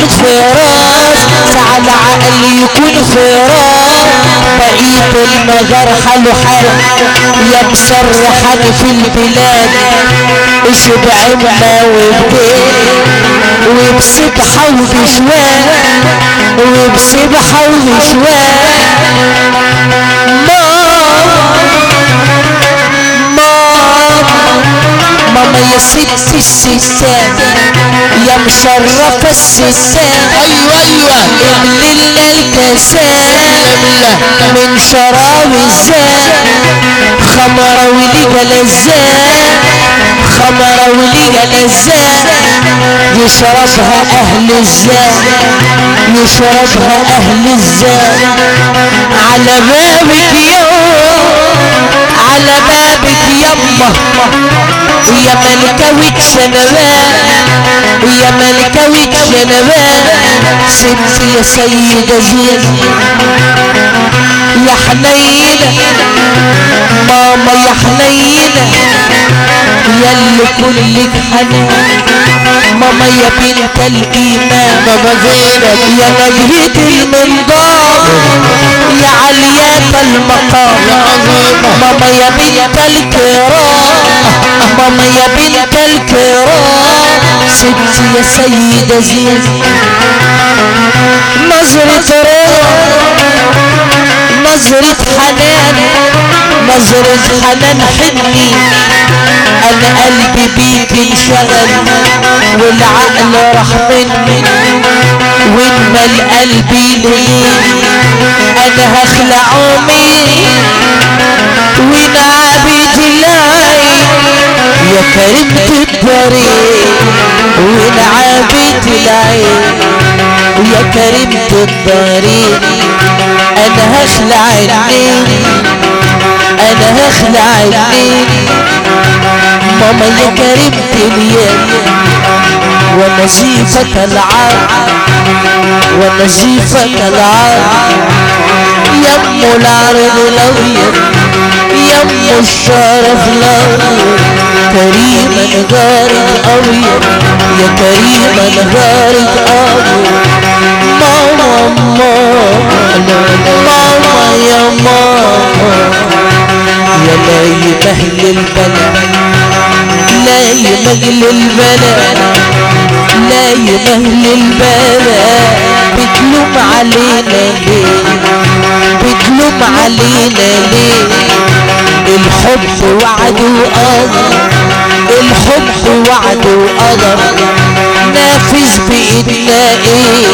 يكون فراس ساعة العقل يكون فراس بقيت النظر حاله حال يا مسرحان في البلاد. اشبع ما وبدين وبسبحة وبشوان وبسبحة وبشوان ماما يا ست الستات يا مشرفة الستات أيوه أيوه. امللنا الكاسات من شراوي الزاد خمرة وليجا لزات خمرة وليجا لزات يشربها أهل الزاد يشربها أهل الزاد على بابك يوم على بابك يمه ويا ملكة شنبان ويا ملكة شنبان ست يا سيدة زين يا حنينة ماما يا حنينة يا اللي كلك حنان ماما يا بنت الإيمان ماما زينب يا نجهة المنضار يا عليات المقام ماما يا بنت الكرام ماما يا بنت الكرام ستي يا سيدة زين نظرة روح نظرة حنان. نظرة حنان حني. أنا قلبي بيك انشغل والعقل راح مني وإنما القلب ليه أنا هخلع امي ونعبد العين يا كريمة الطريق ونعبد العين يا كريمة الطريق أنا هخلع النيل أنا هخلع النيل ماما يا كريمة اليد ونزيفة العار ونزيفة العار. يم العرض الابيض يم الشرف الابيض كريما غارق ابيض يا كريما غارق ابيض ماما ماما ماما يا ماما يا لا يمهل البلد. لا يمهل البلد لا يمهل البلد بتلوم علينا ليه؟ بتلوم علينا ليه؟ الحب وعد وقدر. الحب وعد وقدر. نافذ بإيدنا إيه؟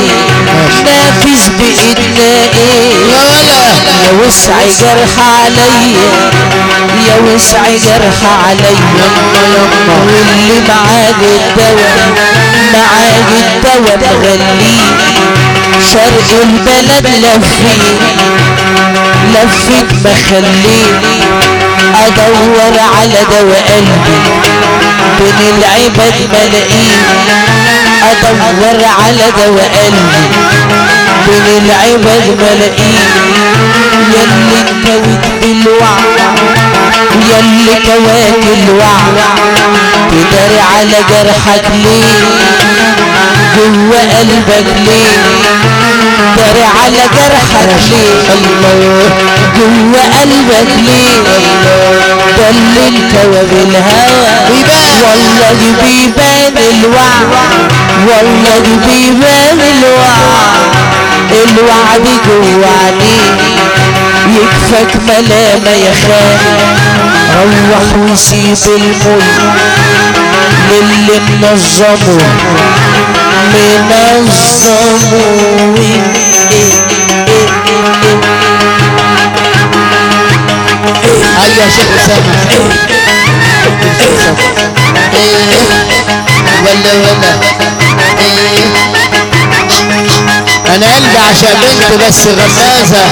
نافذ بإيدنا إيه؟ يا وسع جرح عليا. يا وسع جرح عليا واللي معاك الدواء معاك الدواء مغليه شرق البلد لفيت لفيت مخليه أدور على دواء قلبي بين العباد ملاقيه أدور على دواء قلبي بين العباد ملاقيه ياللي انكوت بالوعي ياللي كواك الوعي تداري على جرحك ليه؟ جوا قلبك ليه؟ داري على جرحك ليه؟ جوا قلبك ليه؟ ده اللي انكوى بالهوى بيبان. والله بيبان الوعي والله بيبان الوعي الوعد جوا عينيك يكفك ملامة يا خالي. روح وسيب الملك للي منظمه منظمه. أيوه يا شيخ اسامه ولا ولا. أنا قلبي عشان بنت بس غمازة.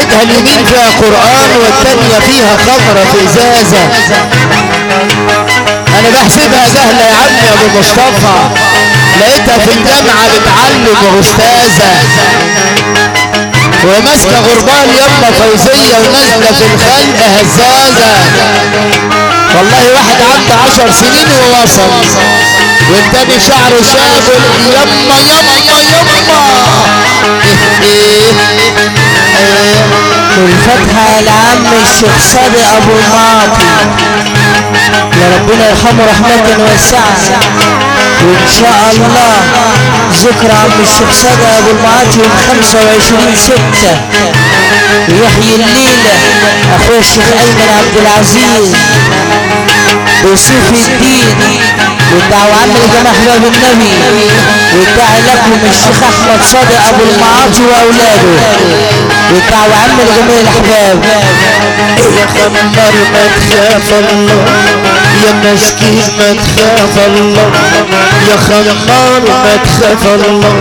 ايدها اليمين فيها قرآن والتانيه فيها خضرة في ازازه أنا بحسبها جهله يا عم يا أبو مصطفى. لقيتها في الجامعة بتعلم أستاذة. وماسكة غربال يما فوزية ونازلة في الخلق هزازة. والله واحد عنده عشر سنين ووصل. والتاني شعره شاب يما يما يما والفتحة لعم الشيخ صادق ابو المعاطي يا ربنا يرحمه رحمة واسعة. وإن شاء الله ذكرى عم الشيخ صادق ابو المعاطي يوم 25 ستة. ويحيي الليلة. اخويا الشيخ ايمن عبد العزيز. وسيف الدين. والدعوة عم لجماعة احباب النبي. والداعي لكم الشيخ أحمد صادق أبو المعاطي وأولاده. والدعوة عم لجميع الاحباب يا خمر ما تخاف الله يا مسكين ما تخاف الله. يا خمار ما تخاف الله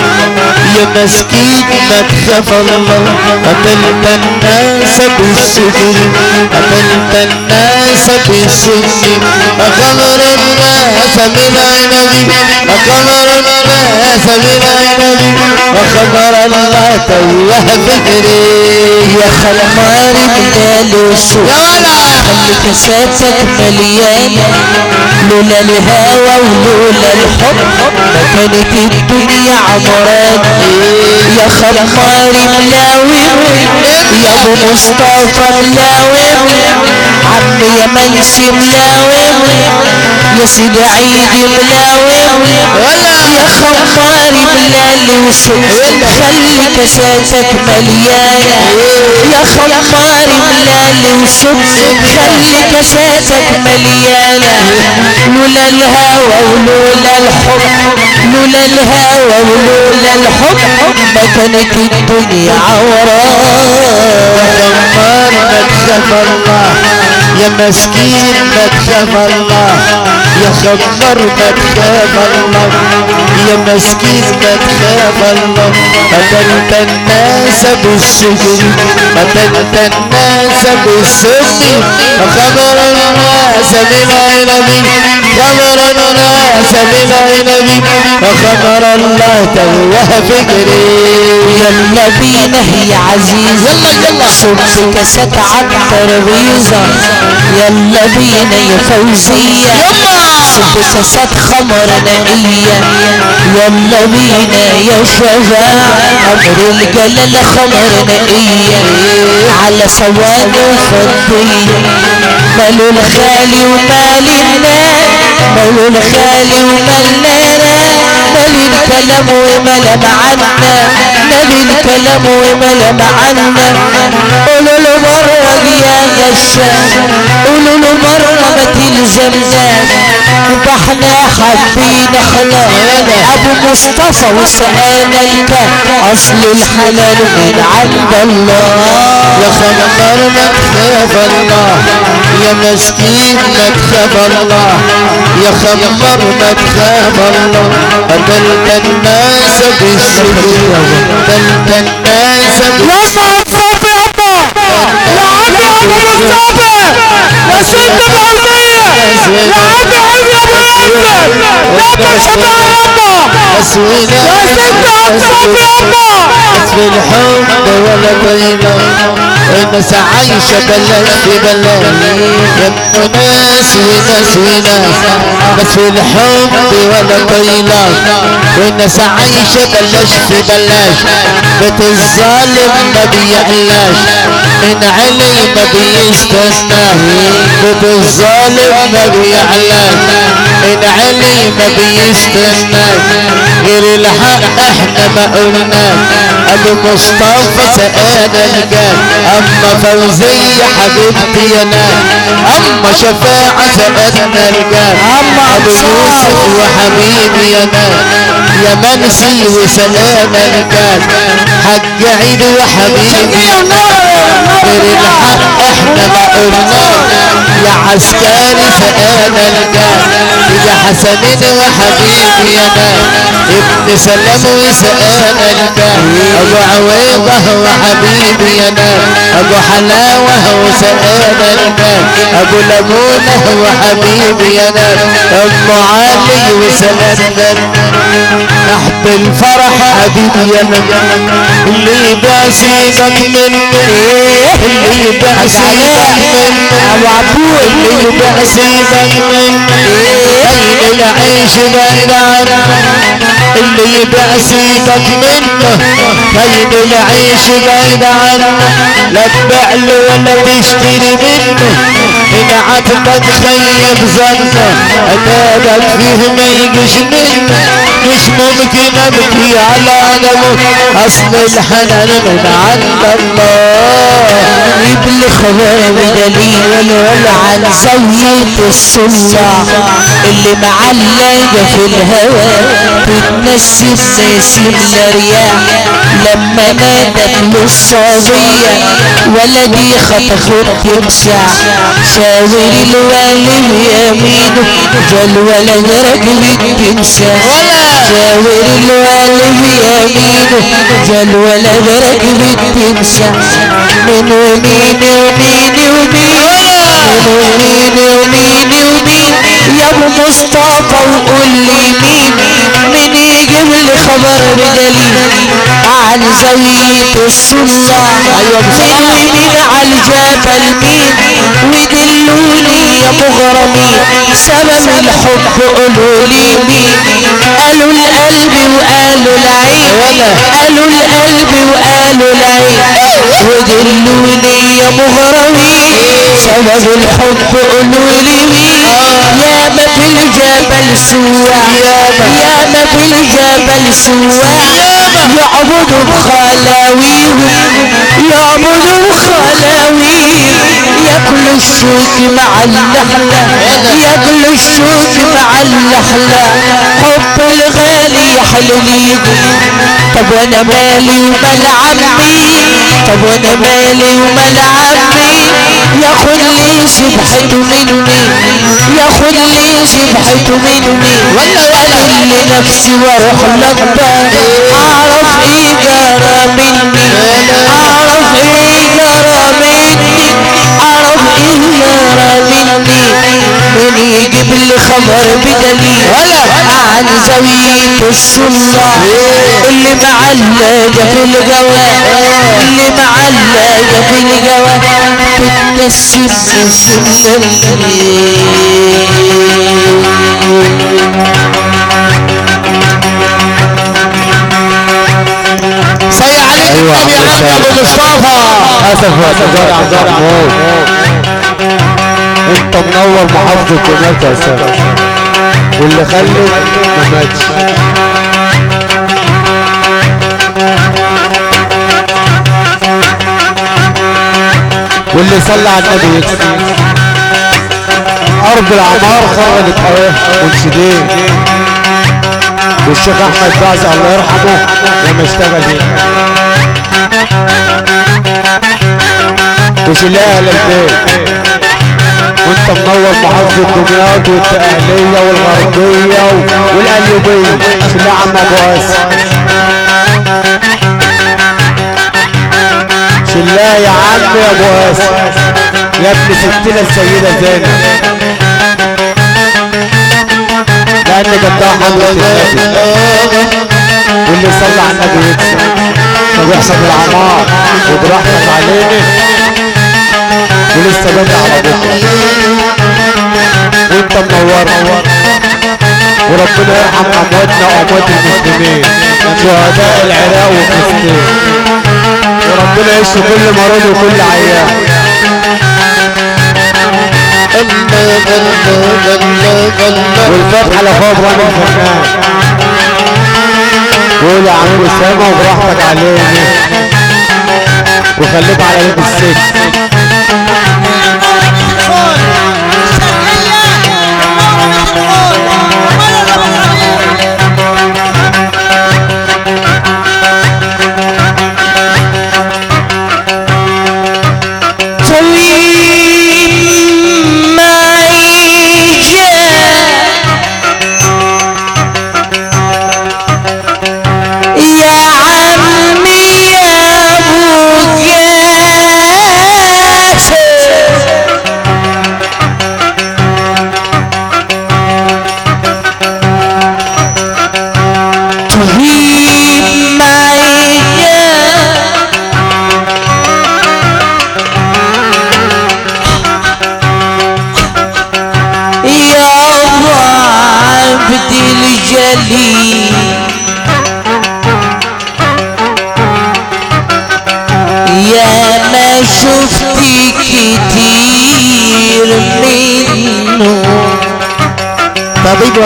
يا مسكين ما تخاف الله قتلت الناس بالسجن قتلت الناس بالسجن أخبر الناس بالعنب أخبر الناس بالعنب وخبر الله توه فكري يا خلماري بلال وشوق يا ولا خلي كاساتك مليانة لولا الهوى ولولا الحب ما كانت الدنيا عمرانة يا خلماري ملاوم يا ابو مصطفى ملاوم عم يا منسي ملاوم عيدي ملاوم يا خماري بلال وشوق خلي كاساتك مليانة. يا خماري بلال وشوق خلي كاساتك مليانة. لولا الهوى ولولا الحب. لولا الهوى ولولا الحب. ما كانت الدنيا عورات خمار ما تخاف الله يا مسكين ما تخاف الله يا خمار ما تخاف الله. يا مسكين ما تخاف الله قتلت الناس بالسجن. قتلت الناس بالسجن. خبر الناس بالعنب خبر الناس بالعنب وخبر الله توه فكري. يلا بينا يا عزيزة يلا يلا صب كاسات عالترابيزة يلا بينا يا فوزية يلا صب كاسات خمر نقية يلا بينا يا شباب أمر الجلال خمر نقية على صواني وفضية مالو الخالي ومال الناس مالو الخالي ومالنا مال الكلام ومال معنا. نبي الكلام ومال معنا قولوا له مرة يا غشاش قولوا له مرة ما تلزمناش يبقى إحنا حابين خلاص أبو مصطفى وسقانا الكاس أصل الحلال من عند الله. يا خمر ما تخاف الله. يا مسكين ما تخاف الله. يا خمر ما تخاف الله. قتلت الناس بالسجن قتلت الناس بالسجن يا يا ست العلمية يا شباب يابا أسوينا يا ست مصطفى يابا بس في الحب ولا طيبة والناس عايشة بلاش يا ناس وناس وناس بس في الحب ولا طيبة والناس عايشة بلاش في بلاش بيت الظالم ما بيعلاش من علي ما بيستناه بيت الظالم ما بيعلاش من علي ما بيستناه غير الحق إحنا ما قلناه ابو مصطفى سقانا الجان اما فوزية حبيبتي يا ناس اما شفاعة سقانا الجان أما ابو. يوسف وحبيبي يا ناس يا منسي وسقانا الجان حج عيد وحبيبي غير الحق إحنا ما قلناه يا عسكري سقانا الجان يا حسنين وحبيبي يا ناس ابن سلام وسقانا الجان أبو عويضة وحبيبي يا ناس أبو حلاوة وسقانا الجان أبو لمونة وحبيبي يا ناس أم علي وسقانا تحت الفرح حبيبي يا ناس اللي بسيبك مني اللي بسيبك مني ابو عبود اللي بسيبك مني كاين العيش عنه اللي يبيع سيدك منه كاين العيش عنه لا تبيع له ولا تشتري منه ان عتبك خيب ظنه عتابك فيه ما يجيش منه مش ممكن أبكي على دمه أصل الحنان من عند الله. خبر بدليل عن زاوية السلة اللي معلقة في الهوى. بتنسم نسيم الرياح لما ماتت له الصبية ولدي خطفت تمسح شاور الوالد يمينه جل ولد رجل تمسح شاور الوالد يمينه جل ولد رجل تمسح من ومين ومين ومين من ومين ومين ومين يا ابو مصطفى وقول لي مين مين يجيب لي خبر بدليل عن زاوية السلة. أيوة ومين على الجبل مين؟ ودلوني يا مغرمين سبب الحب قولوا لي مين؟ قالوا القلب وقالوا العين. قالوا القلب وقالوا العين. ودلوني يا مغرمين سبب الحب قولوا لي مين يا ما في الجبل سواع يا ما في الجبل سواع يعبدوا بخلاويهم يعبدوا بخلاويهم ياكلوا الشوك مع اللحلة ياكلوا الشوك مع اللحلة حب الغالي يحلو ليكم طب وأنا مالي ومال عمي؟ طب وأنا مالي ومال عمي؟ ياخد لي سبحته مني. ياخد لي سبحته مني. أنا لنفسي وأروح لبا يجيب لي خبر بدليل عن زاوية السلة اللي معلقة في الجواب اللي معلقة في الجواب. بتنسم نسم سي عليك أيوة النبي عم عم ابو مصطفى أسف يا سيدي عبد محمود انت منور محافظة هناك يا سيدي واللي خلف ما ماتش. واللي صلى على النبي يكسب أرض العمار خرجت اهي منشدين. والشيخ أحمد بعز الله يرحمه لما اشتغل هنا مش الاهل البيت. وانت منور محافظة دمياط والتأهلية والغربية والقليوبية. اللي عم ابو قاسم شلاه يا عم يا ابو قاسم يا ابن ستنا السيدة زينب. لأن جدها حضرة النبي واللي صلى على النبي يكسب. فبيحسب العمار وبرحمة علينا ولسه بدأ على بكره وانت منور وربنا يرحم امواتنا واموات المسلمين شهداء العراق وفلسطين وربنا يشفي كل مريض وكل عيان والفتحة لفوق وأنا الفنان قول يا عم اسامه وبراحتك علينا وخليك على باب الست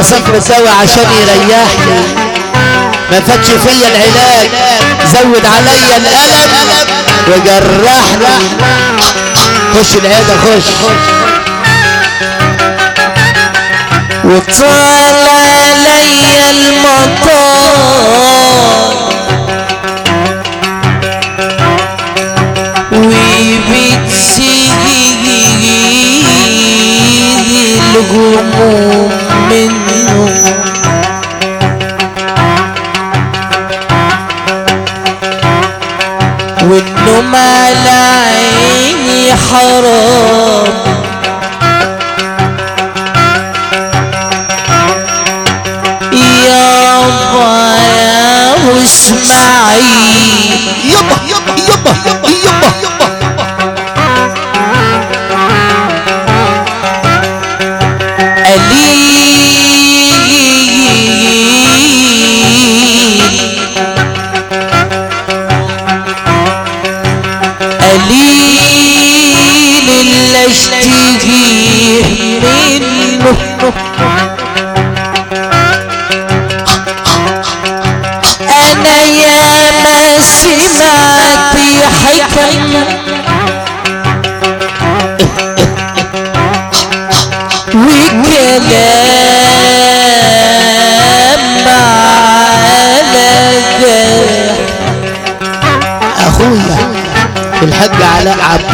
لي الدواء عشان يريحني. ما فاتش فيا العلاج. زود عليا الألم. وجرحني. خش العيادة خش. وطال علي المطار. وبتسيد الهموم عيني حرام يابا يا واسمعي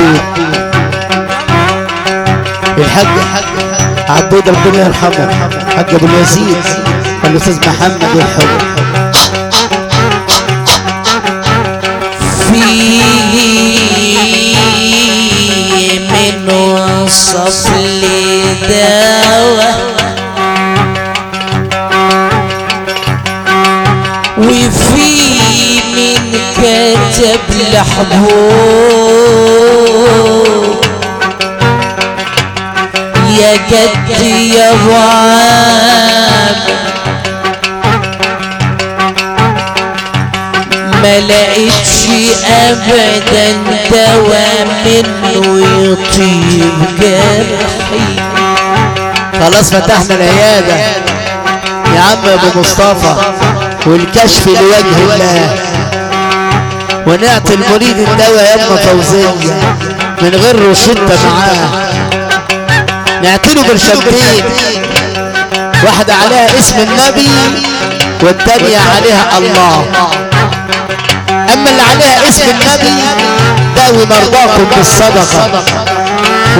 عبود الحاج عبود ربنا يرحمه. حاج أبو اليزيد الأستاذ محمد الحب. فيه من وصف لدواء وفي من كتب الحبوب يا جدي يا وعاب ما لقيتش ابدا دواء منه يطيب جرحي. خلاص فتحنا العيادة. يا عم أبو مصطفى والكشف لوجه الله. ونعطي المريد الدواء يا ام فوزية من غير روشتة معاه نعطيله برشمتين واحدة عليها اسم النبي والتانية عليها الله. أما اللي عليها اسم النبي داوي مرضاكم بالصدقة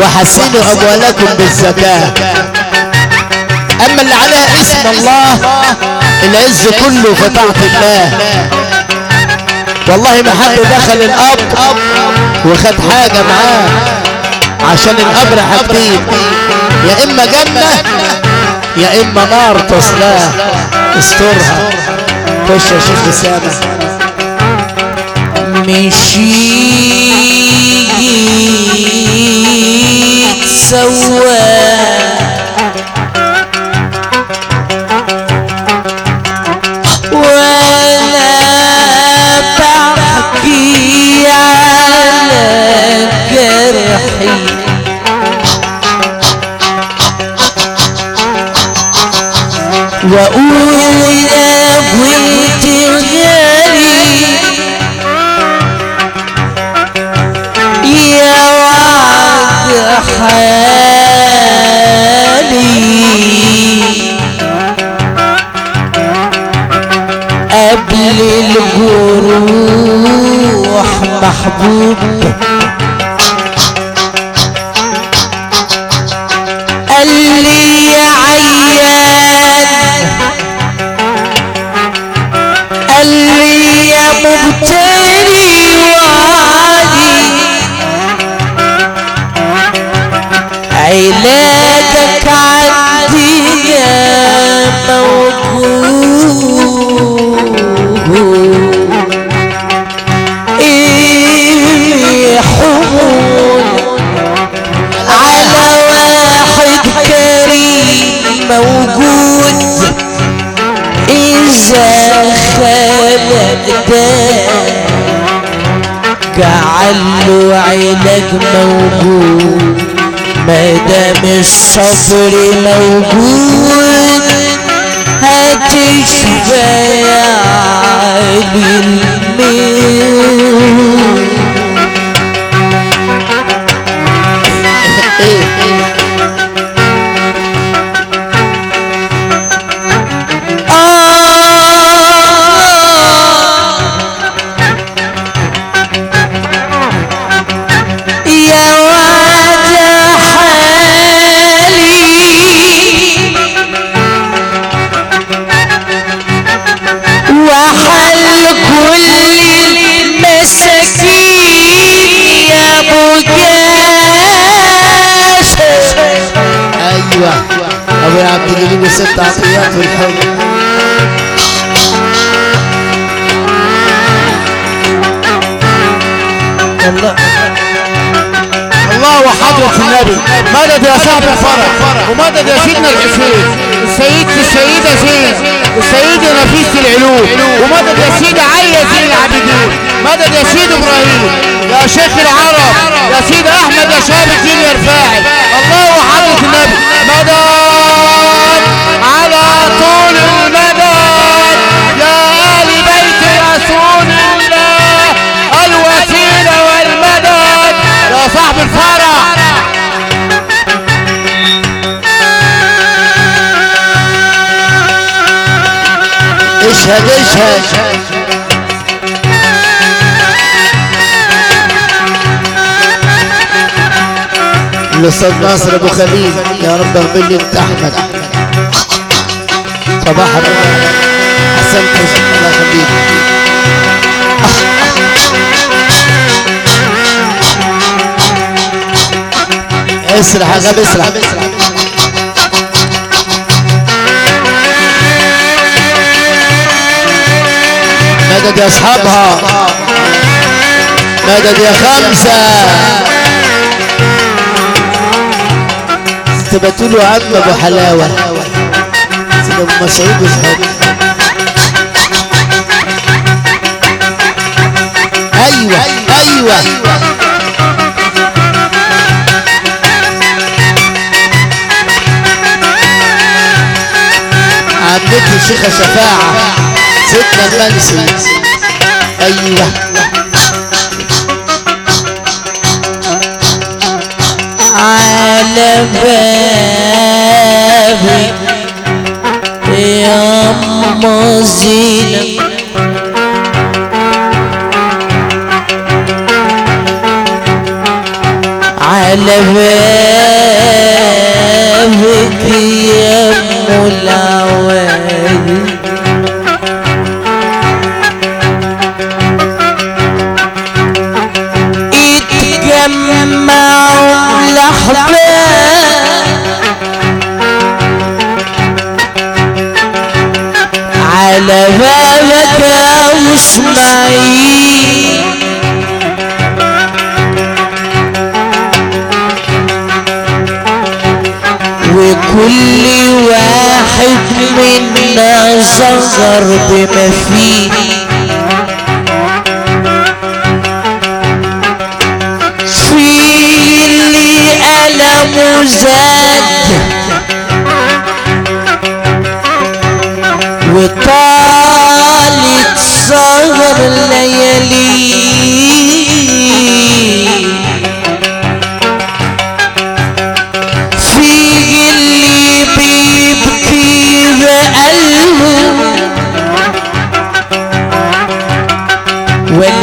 وحسنوا أموالكم بالزكاة. أما اللي عليها اسم الله العز كله في طاعة الله. والله ما حد دخل القبر وخد حاجة معاه. عشان القبر حاجتين يا إما جنة يا إما نار تصلاه استرها. خش يا شيخ اسامه مشيت سوا واقول يا بنت غالي يا وعد حالي قبل الجروح محبوب. علاج موجود ما دام الصبر موجود هتشفى يا علي المين ابو عبد الجليل وست عطيات والحب الله. الله وحضرة النبي. مدد يا صاحب الفرح؟ ومدد يا سيدنا الحسين السيد السيدة زين. السيدة نفيسة العلوم. ومدد يا سيدة علي زين العابدين؟ مدد يا سيد إبراهيم؟ يا شيخ العرب. يا سيد أحمد يا شاب الدين يا رفاعي الله وحضرة النبي. مدد اشهد الأستاذ ناصر أبو خليل يا رب اغفر لي أنت أحمد. صباح الخير احسنت الله يخليك. اسرح يا غاب اسرح. مدد يا أصحابها. مدد يا خمسة. تبتوا له عم أبو حلاوة. سيد أبو مسعود وصحابه أيوه أيوه. عمتي شيخة شفاعة. ستة مجلس أيوه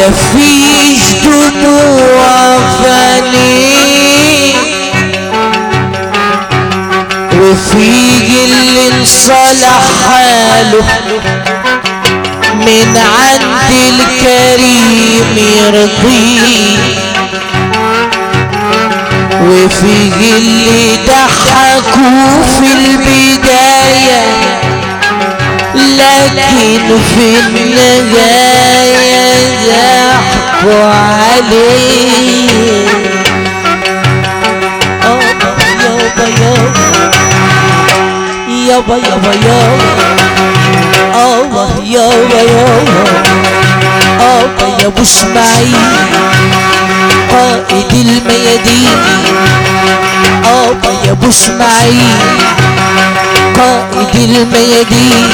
ولا فيش فاني وفي اللي انصلح حاله. من عند الكريم يرضيه. وفي اللي ضحكوا في البداية. لكن في النهاية يحكو عليه يابا يابا يابا يابا يابا يابا يابا يابا اسماعيل قائد الميادين. أبا يا أبو إسماعيل. قائد الميادين.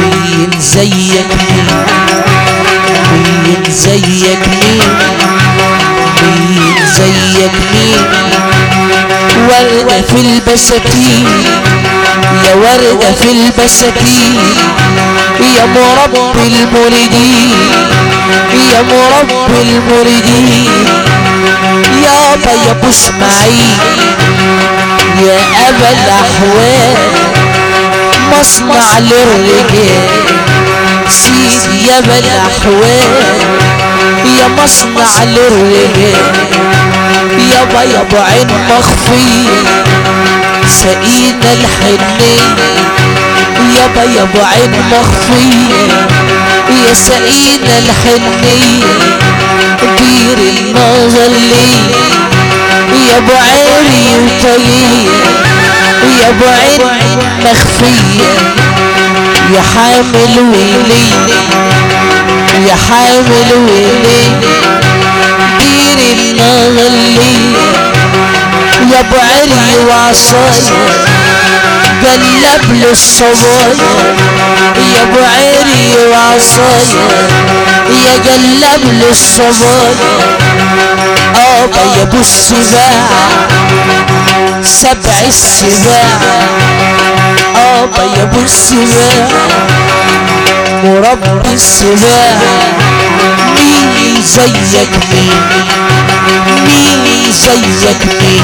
مين زيك مين؟ مين زيك مين؟ مين زيك مين؟ وردة في البساتين. يا وردة في البساتين. يا مربي المريدين يا مربي المريدين يابا يا أبو إسماعيل يا أبا الأحوال مصنع للرجال سيدي يا أبا الأحوال يا مصنع للرجال يابا يابا عين مخفية سقينا الحنية يابا يابا عين مخفية يا سقينا الحنية دير لي يا أبو عيني وطية يا أبو عين مخفية يا حامل ويلي يا حامل ويلي دير لي يا أبو علي وعصايا قلب للصبايا يا أبو عري وعصايا يا قلب للصبايا أبا يا أبو السباع. سبع السباع. أبا يا أبو السباع. ورب السباع. مين زيك مين مين زيك مين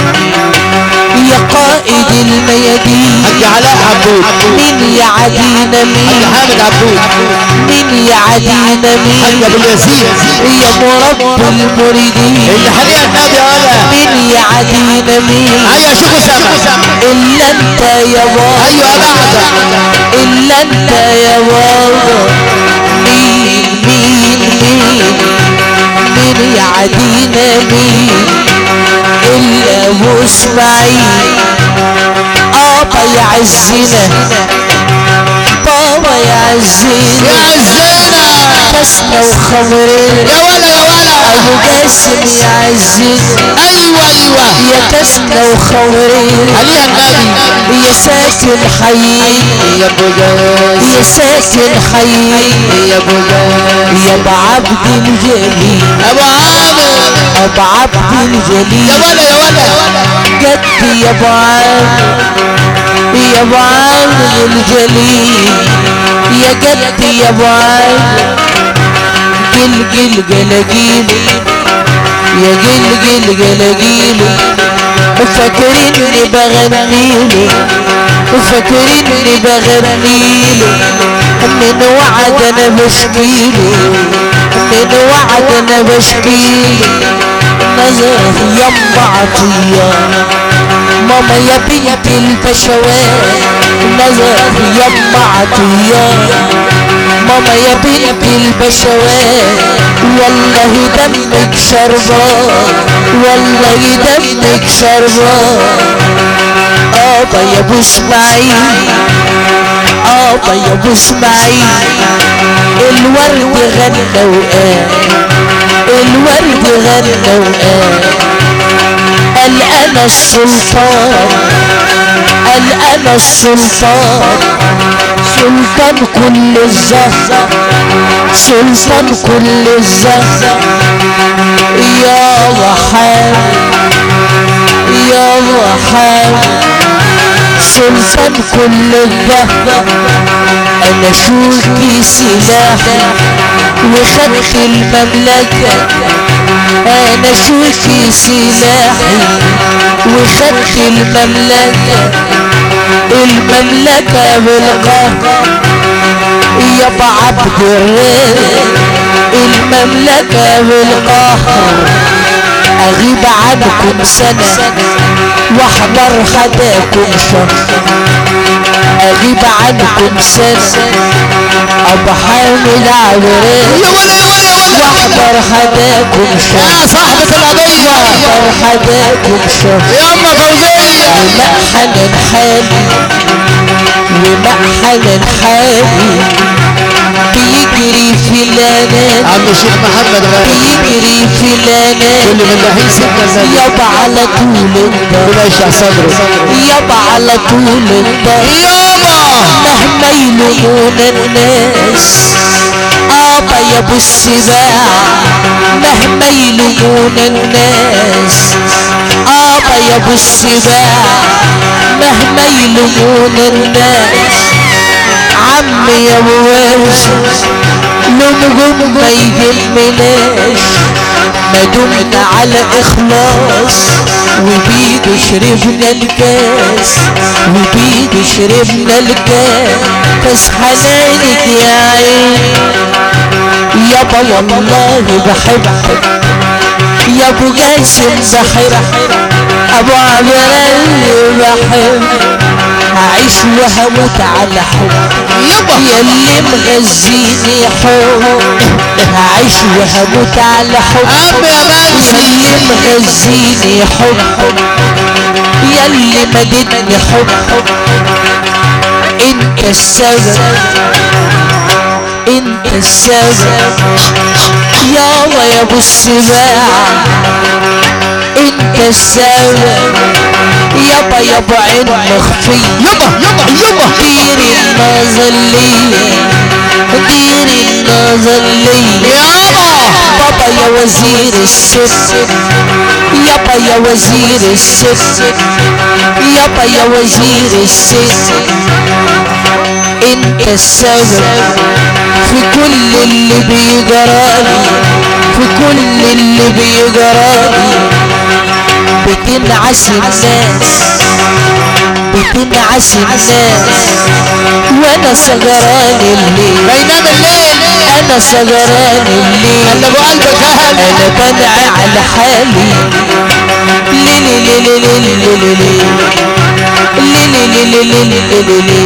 يا قائد الميادين. حاج علاء عبود. مين يعدينا حاج مين حامد عبود. مين يعدينا حاج مين أبو الياسين. يا مرب المريدين. اللي حاليا النبي ولا مين يعدينا مين أيوه شوفوا سما إلا أنت يا بابا أيوه بعد إلا أنت يا بابا مين مين مين؟ مين يعدينا مين الا ابو اسماعيل ابا يعزنا بابا يعزنا يا عزينا كسنا وخمرنا يا ولا يا ولا. ابو جاسم يعزنا أيوه أيوه. يا كسنا وخمرنا عليها النبي يا ساكن حي. يا أبو جاز يا ساكن حي. يا أبو جاز يا أبو عبد الجليل أبو عامر ابو عبد يا الجليل ولا يا ولا جدي يا أبو عامر يا أبو عامر الجليل. يا جدي يا أبو عامر جل جل جلاجيل يا جل جل جلاجيل فاكريني بغنيله وفاكريني بغنيله من وعد أنا بشكيله من وعد أنا بشكيله نظر يما عطية. ماما يا بنت البشوات نظر يما عطية. ماما يا بنت البشوات والله دمك شربان والله دمك شربان آبا يا أبو إسماعيل. آبا يا أبو إسماعيل. الورد غنى وقال. الورد غنى وقال قال أنا السلطان قال أنا السلطان. سلطان كل الزهر سلطان كل الزهر. يا وحام يا وحام سلطان كل الظهر أنا شوكي سلاحي. وخدت المملكة. أنا شوكي سلاحي. وخدت المملكة. المملكة بالقهر يابا عبد الرزق المملكة بالقهر أغيب عنكم سنة. وأحضر خداكم شهر اغيب عنكم سنة ابو يا يا يا ولا واحضر خداكم يا شهر صاحبة القضية واحضر خداكم شهر يا ام فوزية ومحن حالي ومحن حالي بيجري فلانة عم الشيخ محمد غالي بيجري فلانة كل فلاحين سكة النبي يابا على طول انت يشرح صدره يابا على طول انت يابا! مهما يلومونا الناس. آبا يا أبو السباع. مهما يلومونا الناس. آبا يا أبو السباع. مهما يلومونا الناس. عمي يا ابو واسع لومهم ما يهمناش ما دمنا على إخلاص وبيده شربنا الكاس وبيده شربنا الكاس حنانك يا عين يابا والله بحبك يا أبو جاسم بحبك أبو عبرال بحبك هعيش وهموت على حب اللي مغزيني حب هعيش وهموت على حب اللي مغزيني حب يا اللي مددني حب انت السبب انت السبب يابا يا ابو السباع انت السبب يابا يابا عين مخفية. يابا يابا يابا. ديري النظر ليا ديري النظر ليا يابا. بابا يا وزير الست يابا يا وزير الست يابا يا وزير الست انت السبب في كل اللي بيجرالي في كل اللي بيجرالي. بتنعس الناس بتنعس الناس وأنا سهران الليل بينام الليل أنا سهران الليل قلبك أهل أنا بنعي على حالي ليلي ليلي ليلي ليلي ليلي ليلي ليلي ليلي ليلي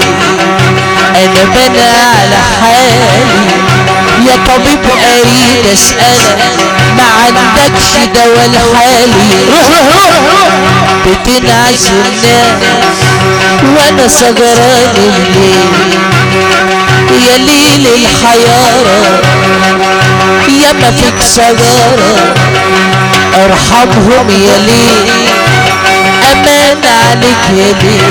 أنا بنعي على حالي طبيب اريد اسالك ما عندكش دواء لحالي بتنعس الناس وأنا سهران الليل يا ليل الحيارة يا ما فيك سجارة أرحمهم يا ليل. أمان عليك يا ليل.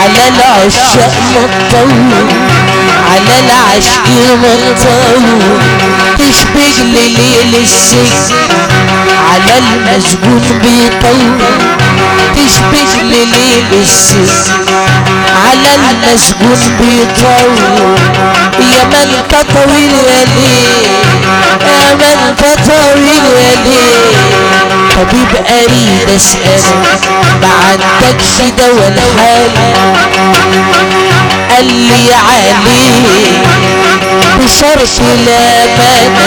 على العشاق مطول على العشق مطول تشبه ليل السجن على المسجون بيطول. تشبه ليل السجن على المسجون بيطول. يا من انت طويل يا ليل يا من انت طويل يا ليل طبيب اريد اسألك ما عندكش دواء الحال قال لي عليه بشرط الامانه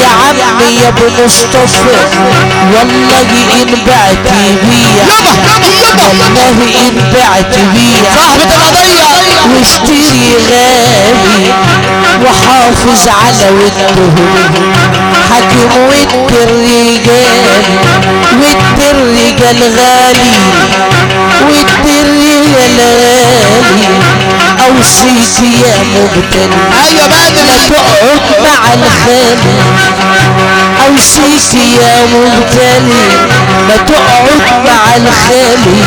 يا عمي يا ابو مصطفى والله إن بعت بيع والله إن بعت بيع واشتري غالي وحافظ على ودهم حاكم ود الرجال ود الرجال غالي ود الرجال غالي أوصيك يا مبتلي أيوه بدري تقعد. مع الخالي اوصيك يا مبتلي لا تقعد مع الخالي.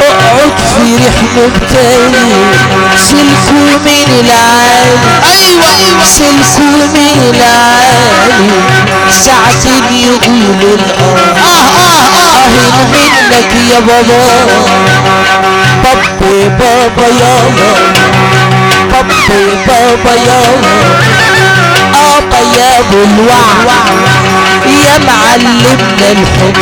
اقعد في ريح مبتلي. سلكوا من العالي أيوه سلكوا من العالي ساعة يقولوا الآه آه آه آه. أهل منك يا بابا. بابي بابا يابا بابي بابا يابا أبا يا الوعد يا معلمنا الحب.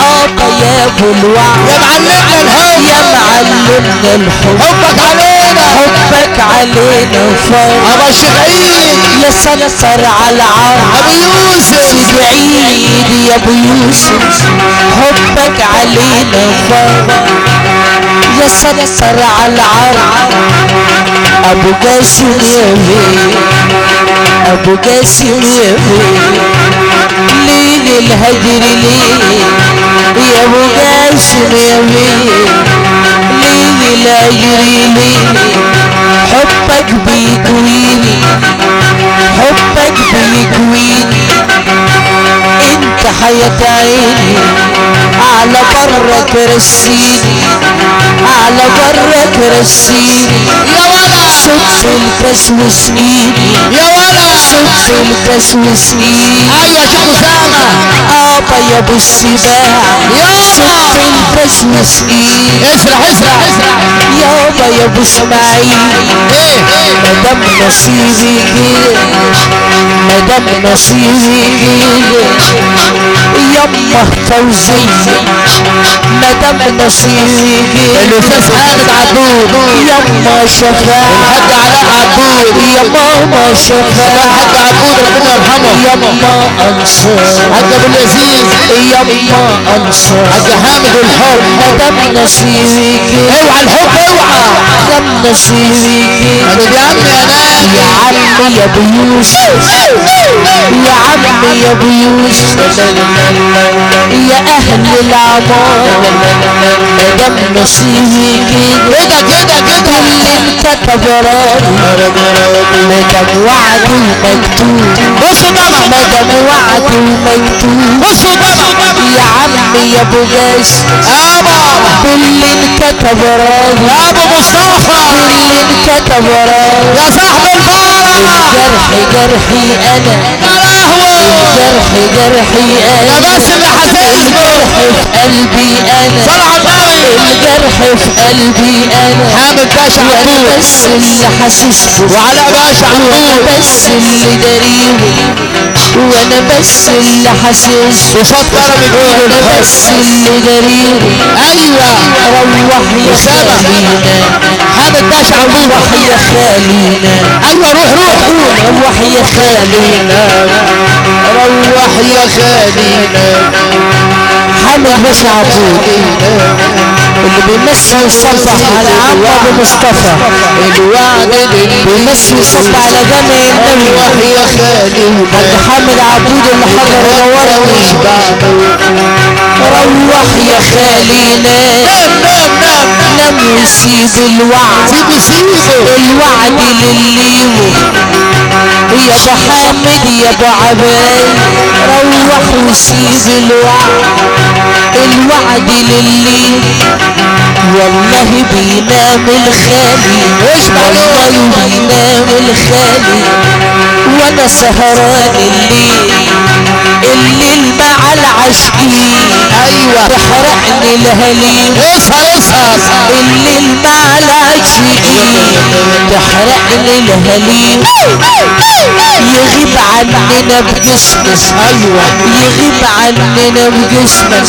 أبا يا أبو الوعد يا معلمنا الحب. يا معلمنا الحب. حبك علينا. حبك علينا فوق. ابو الشيخ عيد. يا سنسر على العرض. أبو يوسف. سيد عيد يا أبو يوسف. حبك علينا فوق. يا سنسر على العرض. أبو قاسم يا بيه. ابو قاسم يا بيه ليل الهجر ليه يا ابو قاسم يا بيه ليل الهجر ليه حبك بيكويني. حبك بيكويني. إنت حياة عيني. على بره رسيني. على بره رسيني. يا ولا صدف الكاس وسنيني يا ولا صدف الكاس وسنيني أيوه شيخ اسامه ابا يا ابو السباع يابا. صدف الكاس وسنيني اسرح اسرح اسرح يابا يا ابو اسماعيل إيه مدام نصيبي كده مدام يما فوزية مدام نصيبي الاستاذ خالد عبود يما شفاعة الحاج علاء عبود يا ماما الحاج شفاعة عبود ربنا يرحمه يما انصار حاج ابو اليزيد يما انصار حاج حامد الحب مدام نصيبي اوعى الحب اوعى مدام نصيبي يا عم يا ناس يا عمي يا ابو يوسف يا عمي يا ابو يوسف يا أهل العمار مدام نصيبي. كده كده كده اللي انكتب راسي مدام وعد ومكتوب بصوا طبعا مدام وعد ومكتوب بصوا طبعا يا عمي يا أبو جاش ابا اللي انكتب راسي يا ابو مصطفى. اللي انكتب راسي يا صاحب الفرح الجرح جرحي أنا. يا لهوي. الجرح جرحي أنا بس اللي حاسس الجرح في قلبي أنا. النبي الجرح في قلبي أنا. حامد باشا عبود. بس اللي حاسس وعلاء باشا وأنا عبود. بس اللي داريه وأنا بس اللي حاسس يقول وأنا بس اللي داريه أيوه. روح يا. خالينا. حامد باشا عبود. روح يا خالينا. أيوه روح روح. روح يا خالينا. روح يا خالينا حامد باشا عبود اللي بيمثل يصبح على عم أبو مصطفى. الوعد بيمثل يصبح على جامع النبي. روح يا خالينا حاج حامد عبود اللي حضر نورني روح يا خالينا نام نام نام نام وسيب الوعد. الوعد. لليو يا ابو حامد يا أبو عباد روح وسيب الوعد الوعد للي والله بينام الخالي والله بينام الخالي وأنا سهران الليل الليل مع العاشقين أيوه. تحرقني الهليل مع العاشقين تحرقني الهليل يغيب عننا بجسمك أيوه. يغيب عننا بجسمك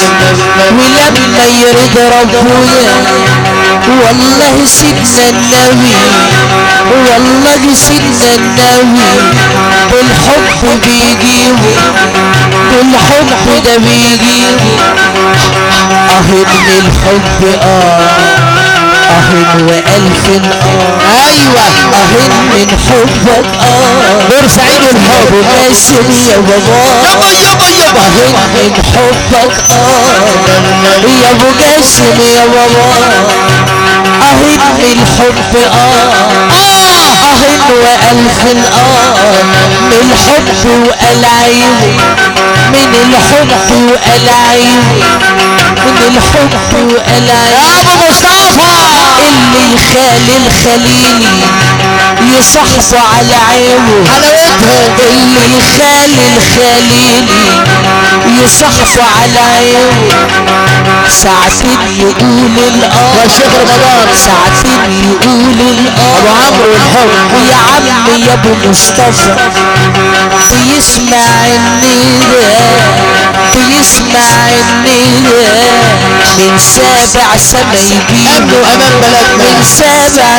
ولما يرد ربنا والله سيدنا النبي. والله سيدنا النبي. بالحب بيجيبه. بالحب ده بيجيبه اهن الحب آه. اهن وألف آه. أيوه اهن من حبك آه. بورسعيد الحب. باسم يا بابا. يابا يابا يابا. اهن من حبك آه. يا أبو جاسم يا بابا. اهن من الحب آه. اهن وألف آه. من الحب والعيب من الحب والعيب من الحب يا والعيب أبو مصطفى. اللي يخالي الخليلي يصحص على عيبه حلاوتها اللي يخالي الخليلي يصحص على عيبه ساعتين يقول الاه والشيخ رمضان. ساعتين يقول الاه أبو عمرو والحب. يا عم يا أبو مصطفى بيسمع النداء بيسمع النداء من سابع سما بلدنا من سابع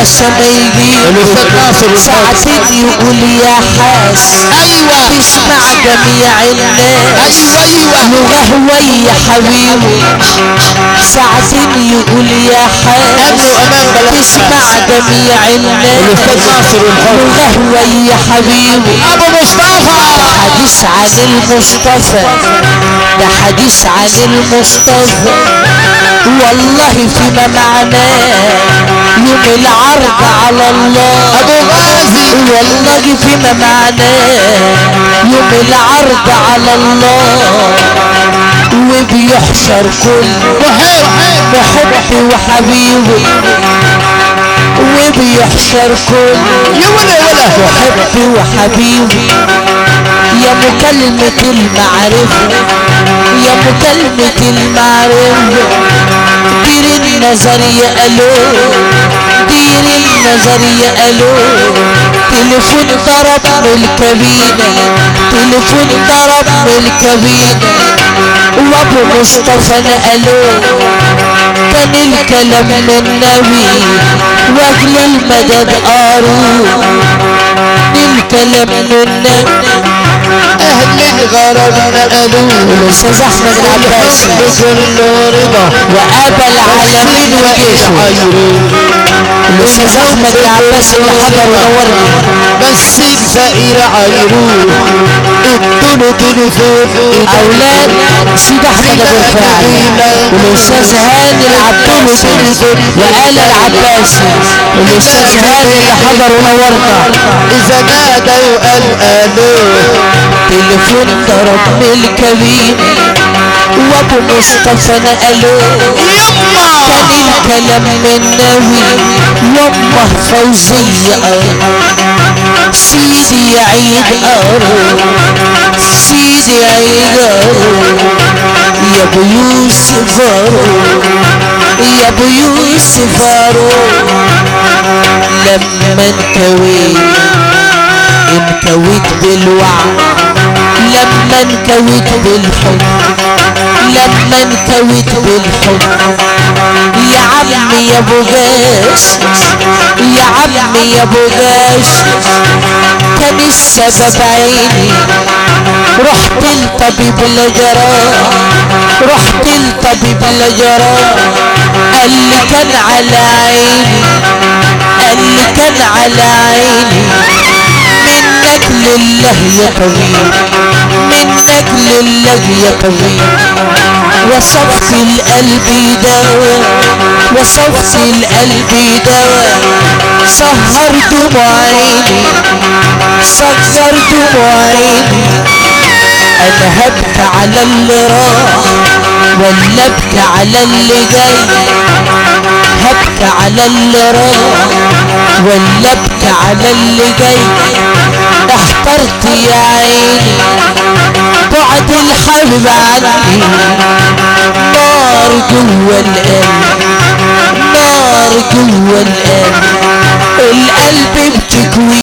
الحب ساعتين يقول يا حاس أيوه تسمع جميع الناس أيوه أيوه لغة يا حبيبي ساعتين يقول يا حاس تسمع جميع الناس لغة يا حبيبي ابو مصطفى حديث عن المصطفى ده حديث عن المصطفى والله فيما معناه يوم العرض على الله. أبو غازي. والله فيما معناه يوم العرض على الله. وبيحشر كل محب محبي وحبيبي. وبيحشر كل محبي وحبيبي. يا مكلمة المعرفة. يا مكلمة المعرفة. دير النظر يا ألو دير النظر يا ألو. تليفون ضرب من الكابينة تليفون ضرب من الكابينة وأبو مصطفى نقلوه كان الكلام من النبي واجل المدد قارون الكلام من النبي أهل الغرب نقلوه الاستاذ احمد العباسي بكل رضا وآبى العالمين وجيشه الاستاذ احمد العباسي اللي حضر ونورني بس الفقير عيروه. ادوله تليفون أولاد سيد أحمد أبو رفاعي والاستاذ هاني العباسي وآل العباسي والاستاذ هاني اللي حضر ونورنا إذا نادى وقال ألو تليفون ضرب من الكابينة وابو مصطفى نقلوه كان الكلام من يمه فوزية سيدي عيد أرو سيدي عيد أرو يا ابو يوسف يا ابو يوسف لما انكويت انكويت بالوعد لما انكويت بالحب لما انكويت بالحب يا عمي يا أبو غاش يا عمي يا أبو غاش كان السبب عيني. رحت لطبيب الجراح رحت لطبيب الجراح قال لي كان على عيني قال لي كان على عيني. منك لله يا طبيب لله يا طبيب وصفت القلب دواء وصفت القلب دواء سهر دموع عيني عيني أنا هبكي على اللي راح ولا ابكي على اللي جاي هبكي على اللي راح ولا ابكي على اللي جاي احترت يا عيني. بعد الحب عني نار جوا القلب. نار جوا القلب. القلب بتكوي